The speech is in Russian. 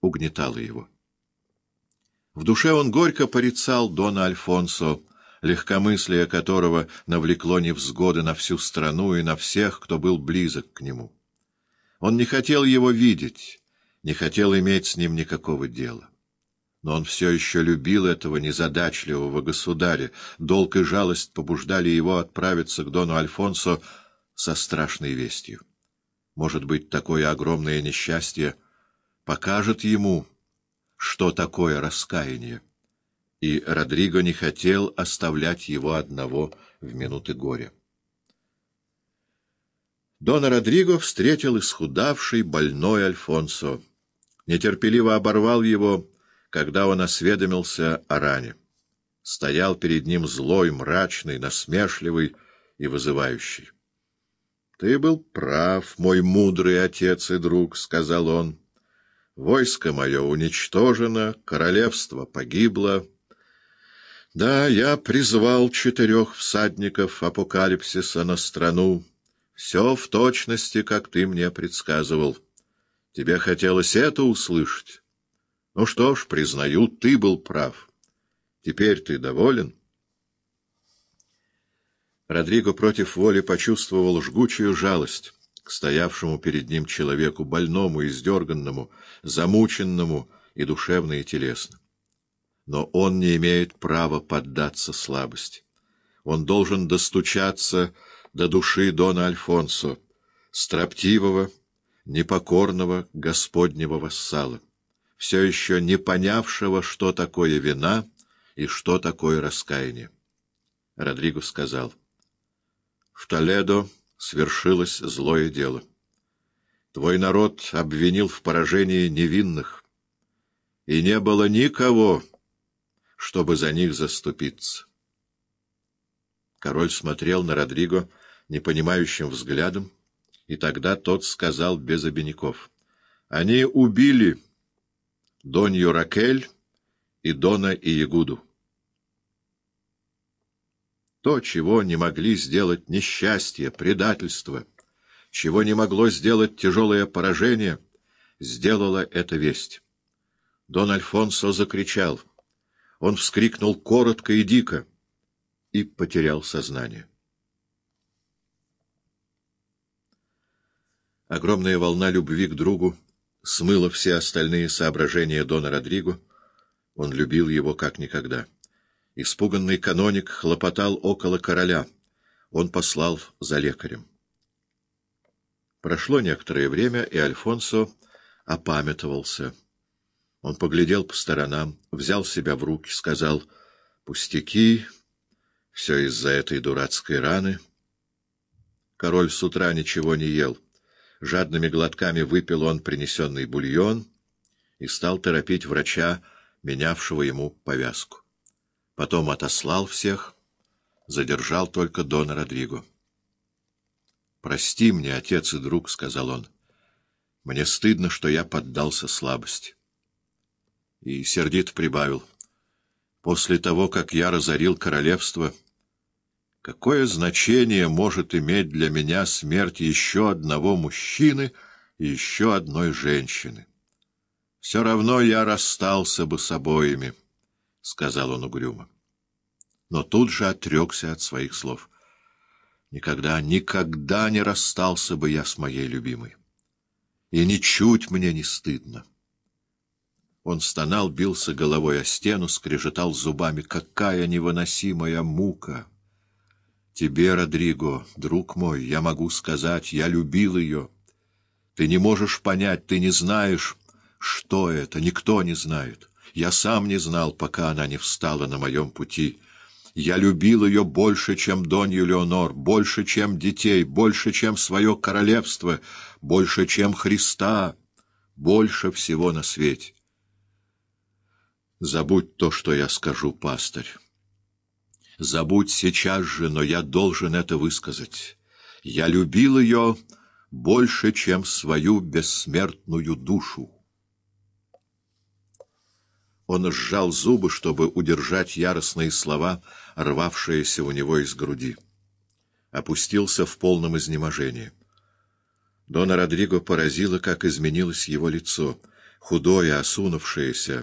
угнетало его. В душе он горько порицал Дона Альфонсо, легкомыслие которого навлекло невзгоды на всю страну и на всех, кто был близок к нему. Он не хотел его видеть, не хотел иметь с ним никакого дела. Но он все еще любил этого незадачливого государя, долг и жалость побуждали его отправиться к Дону Альфонсо со страшной вестью. Может быть, такое огромное несчастье покажет ему, что такое раскаяние. И Родриго не хотел оставлять его одного в минуты горя. Дона Родриго встретил исхудавший, больной Альфонсо. Нетерпеливо оборвал его, когда он осведомился о ране. Стоял перед ним злой, мрачный, насмешливый и вызывающий. — Ты был прав, мой мудрый отец и друг, — сказал он. — Войско мое уничтожено, королевство погибло. Да, я призвал четырех всадников апокалипсиса на страну. Все в точности, как ты мне предсказывал. Тебе хотелось это услышать? Ну что ж, признаю, ты был прав. Теперь ты доволен? Родриго против воли почувствовал жгучую жалость к стоявшему перед ним человеку, больному, издерганному, замученному и душевно, и телесно. Но он не имеет права поддаться слабости. Он должен достучаться до души Дона Альфонсо, строптивого, непокорного господнего вассала, все еще не понявшего, что такое вина и что такое раскаяние. Родриго сказал — в Толедо свершилось злое дело. Твой народ обвинил в поражении невинных, и не было никого, чтобы за них заступиться. Король смотрел на Родриго непонимающим взглядом, и тогда тот сказал без обиняков. Они убили Донью Ракель и Дона Иегуду. То, чего не могли сделать несчастье, предательство, чего не могло сделать тяжелое поражение, сделала эта весть. Дон Альфонсо закричал. Он вскрикнул коротко и дико и потерял сознание. Огромная волна любви к другу смыла все остальные соображения Дона Родриго. Он любил его как никогда. Испуганный каноник хлопотал около короля. Он послал за лекарем. Прошло некоторое время, и Альфонсо опамятовался. Он поглядел по сторонам, взял себя в руки, сказал «Пустяки, все из-за этой дурацкой раны». Король с утра ничего не ел. Жадными глотками выпил он принесенный бульон и стал торопить врача, менявшего ему повязку. Потом отослал всех, задержал только Дона Родриго. «Прости мне, отец и друг», — сказал он. «Мне стыдно, что я поддался слабости». И сердито прибавил. «После того, как я разорил королевство, какое значение может иметь для меня смерть еще одного мужчины и еще одной женщины? Все равно я расстался бы с обоими». — сказал он угрюмо. Но тут же отрекся от своих слов. Никогда, никогда не расстался бы я с моей любимой. И ничуть мне не стыдно. Он стонал, бился головой о стену, скрежетал зубами. Какая невыносимая мука! Тебе, Родриго, друг мой, я могу сказать, я любил ее. Ты не можешь понять, ты не знаешь, что это, никто не знает. Я сам не знал, пока она не встала на моем пути. Я любил ее больше, чем Донью Леонор, больше, чем детей, больше, чем свое королевство, больше, чем Христа, больше всего на свете. Забудь то, что я скажу, пастырь. Забудь сейчас же, но я должен это высказать. Я любил ее больше, чем свою бессмертную душу. Он сжал зубы, чтобы удержать яростные слова, рвавшиеся у него из груди. Опустился в полном изнеможении. Дона Родриго поразило, как изменилось его лицо. худое, осунувшееся,